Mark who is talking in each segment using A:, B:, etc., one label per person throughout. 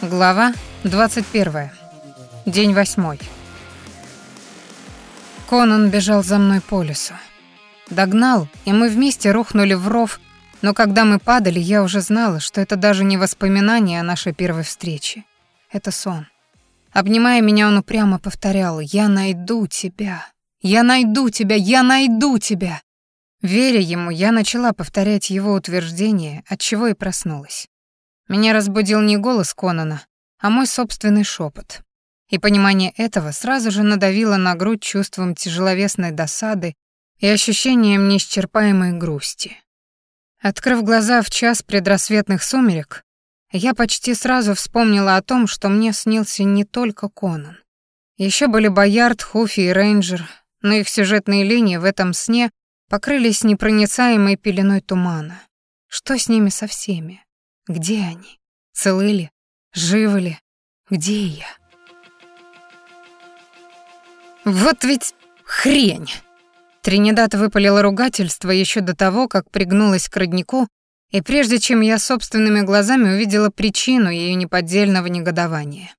A: Глава 21. День восьмой. Конан бежал за мной по лесу. Догнал, и мы вместе рухнули в ров, но когда мы падали, я уже знала, что это даже не воспоминание о нашей первой встрече. Это сон. Обнимая меня, он упрямо повторял «Я найду тебя! Я найду тебя! Я найду тебя!» Веря ему, я начала повторять его утверждение, от чего и проснулась. Меня разбудил не голос Конана, а мой собственный шепот. И понимание этого сразу же надавило на грудь чувством тяжеловесной досады и ощущением неисчерпаемой грусти. Открыв глаза в час предрассветных сумерек, я почти сразу вспомнила о том, что мне снился не только Конан. Еще были Боярд, Хуфи и Рейнджер, но их сюжетные линии в этом сне покрылись непроницаемой пеленой тумана. Что с ними со всеми? Где они? Целы ли? Живы ли? Где я? Вот ведь хрень! Тринидад выпалила ругательство еще до того, как пригнулась к роднику, и прежде чем я собственными глазами увидела причину ее неподдельного негодования.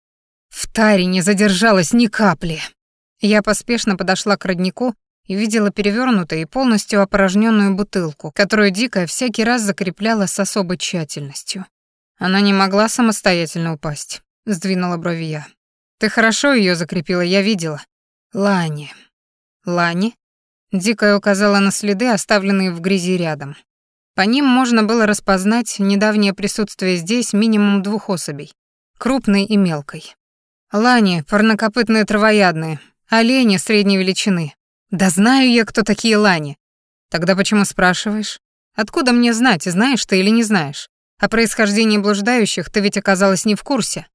A: В таре не задержалась ни капли. Я поспешно подошла к роднику и видела перевернутую и полностью опорожненную бутылку, которую Дикая всякий раз закрепляла с особой тщательностью. Она не могла самостоятельно упасть, сдвинула брови я. Ты хорошо ее закрепила, я видела. Лани. Лани? Дикая указала на следы, оставленные в грязи рядом. По ним можно было распознать недавнее присутствие здесь минимум двух особей, крупной и мелкой. Лани, парнокопытные травоядные, олени средней величины, да знаю я, кто такие лани. Тогда почему спрашиваешь? Откуда мне знать, знаешь ты или не знаешь? О происхождении блуждающих ты ведь оказалась не в курсе.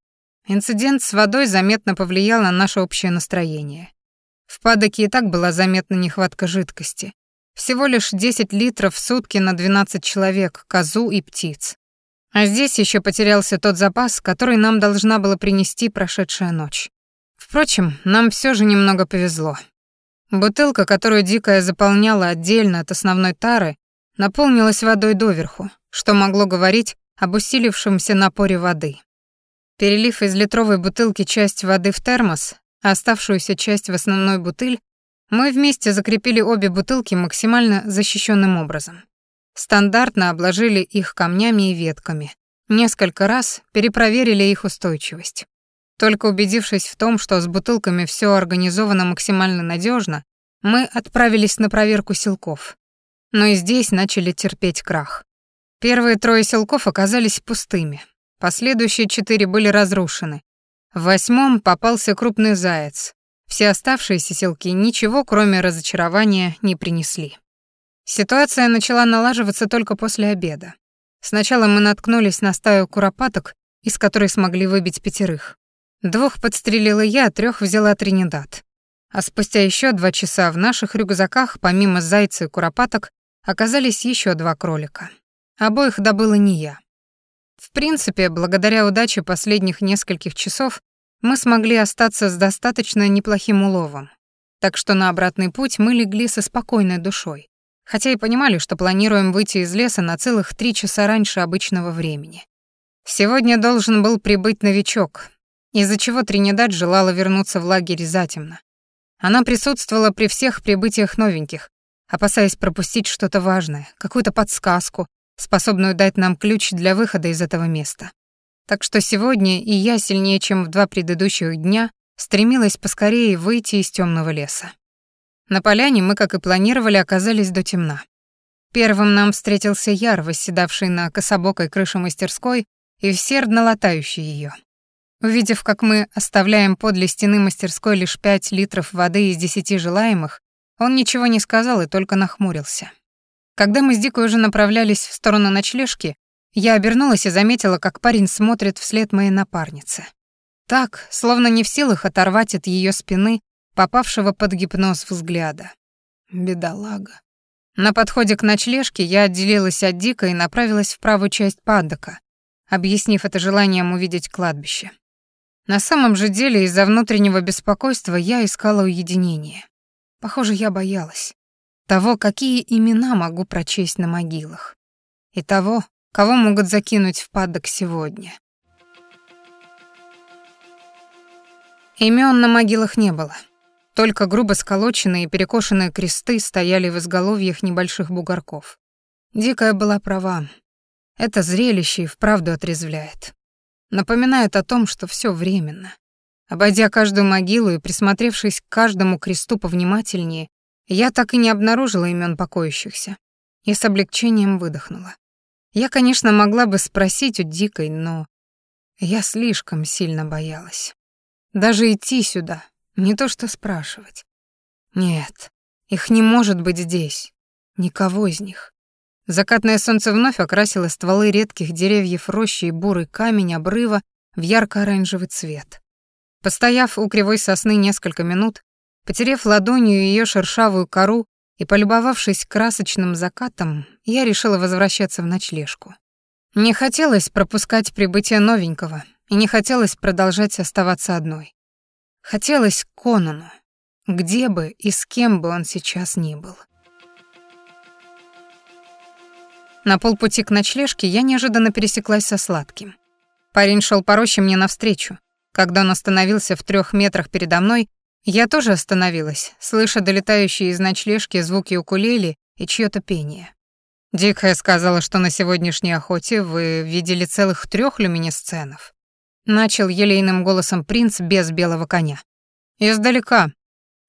A: Инцидент с водой заметно повлиял на наше общее настроение. В падоке и так была заметна нехватка жидкости. Всего лишь 10 литров в сутки на 12 человек, козу и птиц. А здесь еще потерялся тот запас, который нам должна была принести прошедшая ночь. Впрочем, нам все же немного повезло. Бутылка, которую Дикая заполняла отдельно от основной тары, наполнилась водой доверху, что могло говорить об усилившемся напоре воды. Перелив из литровой бутылки часть воды в термос, а оставшуюся часть в основной бутыль, мы вместе закрепили обе бутылки максимально защищенным образом. Стандартно обложили их камнями и ветками. Несколько раз перепроверили их устойчивость. Только убедившись в том, что с бутылками все организовано максимально надежно, мы отправились на проверку силков. Но и здесь начали терпеть крах. Первые трое силков оказались пустыми. Последующие четыре были разрушены. В восьмом попался крупный заяц. Все оставшиеся силки ничего, кроме разочарования, не принесли. Ситуация начала налаживаться только после обеда. Сначала мы наткнулись на стаю куропаток, из которой смогли выбить пятерых. Двух подстрелила я, трех взяла Тринидад. А спустя еще два часа в наших рюкзаках, помимо зайца и куропаток, оказались еще два кролика. Обоих добыла не я. В принципе, благодаря удаче последних нескольких часов мы смогли остаться с достаточно неплохим уловом. Так что на обратный путь мы легли со спокойной душой. Хотя и понимали, что планируем выйти из леса на целых три часа раньше обычного времени. Сегодня должен был прибыть новичок, из-за чего Тринидад желала вернуться в лагерь затемно. Она присутствовала при всех прибытиях новеньких, опасаясь пропустить что-то важное, какую-то подсказку, способную дать нам ключ для выхода из этого места. Так что сегодня и я сильнее, чем в два предыдущих дня, стремилась поскорее выйти из темного леса. На поляне мы, как и планировали, оказались до темна. Первым нам встретился Яр, восседавший на кособокой крыше мастерской и всердно латающий ее. Увидев, как мы оставляем подле стены мастерской лишь пять литров воды из десяти желаемых, он ничего не сказал и только нахмурился. Когда мы с Дикой уже направлялись в сторону ночлежки, я обернулась и заметила, как парень смотрит вслед моей напарнице. Так, словно не в силах оторвать от ее спины попавшего под гипноз взгляда. Бедолага. На подходе к ночлежке я отделилась от Дика и направилась в правую часть падока, объяснив это желанием увидеть кладбище. На самом же деле из-за внутреннего беспокойства я искала уединение. Похоже, я боялась. Того, какие имена могу прочесть на могилах. И того, кого могут закинуть в падок сегодня. Имен на могилах не было. Только грубо сколоченные и перекошенные кресты стояли в изголовьях небольших бугорков. Дикая была права. Это зрелище и вправду отрезвляет. Напоминает о том, что все временно. Обойдя каждую могилу и присмотревшись к каждому кресту повнимательнее, я так и не обнаружила имен покоящихся. И с облегчением выдохнула. Я, конечно, могла бы спросить у Дикой, но я слишком сильно боялась. Даже идти сюда, не то что спрашивать. Нет, их не может быть здесь. Никого из них. Закатное солнце вновь окрасило стволы редких деревьев рощи и бурый камень обрыва в ярко-оранжевый цвет. Постояв у кривой сосны несколько минут, потерев ладонью ее шершавую кору и полюбовавшись красочным закатом, я решила возвращаться в ночлежку. Не хотелось пропускать прибытие новенького, и не хотелось продолжать оставаться одной. Хотелось Конану, где бы и с кем бы он сейчас ни был. На полпути к ночлежке я неожиданно пересеклась со сладким. Парень шел по роще мне навстречу. Когда он остановился в трех метрах передо мной, я тоже остановилась, слыша долетающие из ночлежки звуки укулеле и чьё-то пение. Дикая сказала, что на сегодняшней охоте вы видели целых трех люминесценов. Начал елейным голосом принц без белого коня. Издалека.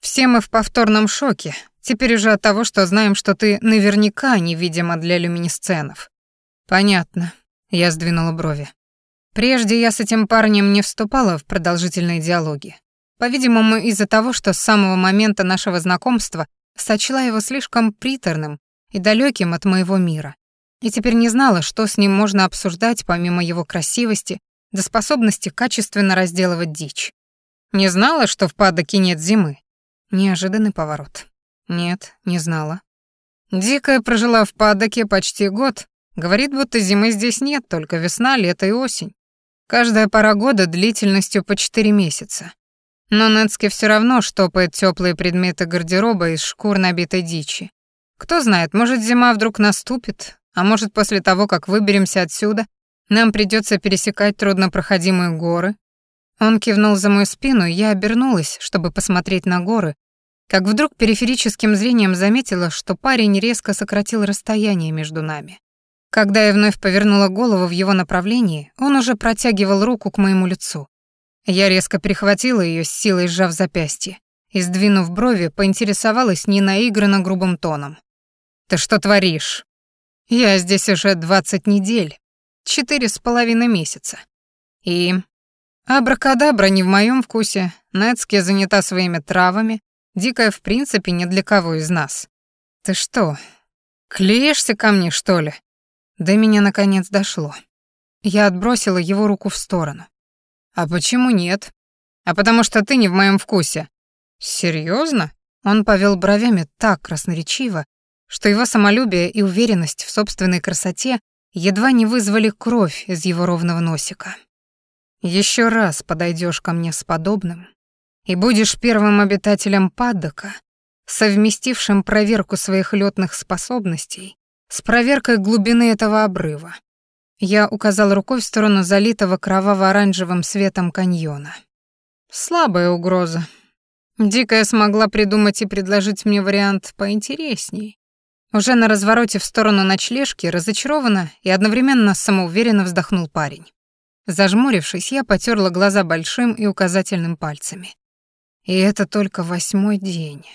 A: Все мы в повторном шоке, Теперь уже от того, что знаем, что ты наверняка невидима для люминесценов. Понятно. Я сдвинула брови. Прежде я с этим парнем не вступала в продолжительные диалоги. По-видимому, из-за того, что с самого момента нашего знакомства сочла его слишком приторным и далеким от моего мира. И теперь не знала, что с ним можно обсуждать помимо его красивости до способности качественно разделывать дичь. Не знала, что в падоке нет зимы. Неожиданный поворот. Нет, не знала. Дикая прожила в Падоке почти год. Говорит, будто зимы здесь нет, только весна, лето и осень. Каждая пора года длительностью по четыре месяца. Но Нецке все равно штопает теплые предметы гардероба из шкур набитой дичи. Кто знает, может, зима вдруг наступит, а может, после того, как выберемся отсюда, нам придется пересекать труднопроходимые горы. Он кивнул за мою спину, и я обернулась, чтобы посмотреть на горы, как вдруг периферическим зрением заметила, что парень резко сократил расстояние между нами. Когда я вновь повернула голову в его направлении, он уже протягивал руку к моему лицу. Я резко перехватила ее с силой сжав запястье и, сдвинув брови, поинтересовалась ненаигранно грубым тоном. «Ты что творишь?» «Я здесь уже двадцать недель, четыре с половиной месяца. И... Абракадабра не в моем вкусе, Нецке занята своими травами, Дикая в принципе ни для кого из нас. Ты что, клеишься ко мне, что ли? До меня наконец дошло. Я отбросила его руку в сторону. А почему нет? А потому что ты не в моем вкусе. Серьезно? Он повел бровями так красноречиво, что его самолюбие и уверенность в собственной красоте едва не вызвали кровь из его ровного носика. Еще раз подойдешь ко мне с подобным, и будешь первым обитателем Паддока, совместившим проверку своих летных способностей с проверкой глубины этого обрыва. Я указал рукой в сторону залитого кроваво-оранжевым светом каньона. Слабая угроза. Дикая смогла придумать и предложить мне вариант поинтересней. Уже на развороте в сторону ночлежки разочарованно и одновременно самоуверенно вздохнул парень. Зажмурившись, я потерла глаза большим и указательным пальцами. И это только восьмой день.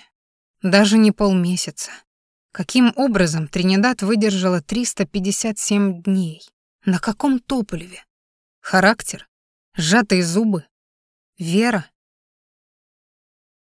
A: Даже не полмесяца. Каким образом Тринидад выдержала 357 дней? На каком топливе? Характер? Сжатые зубы? Вера?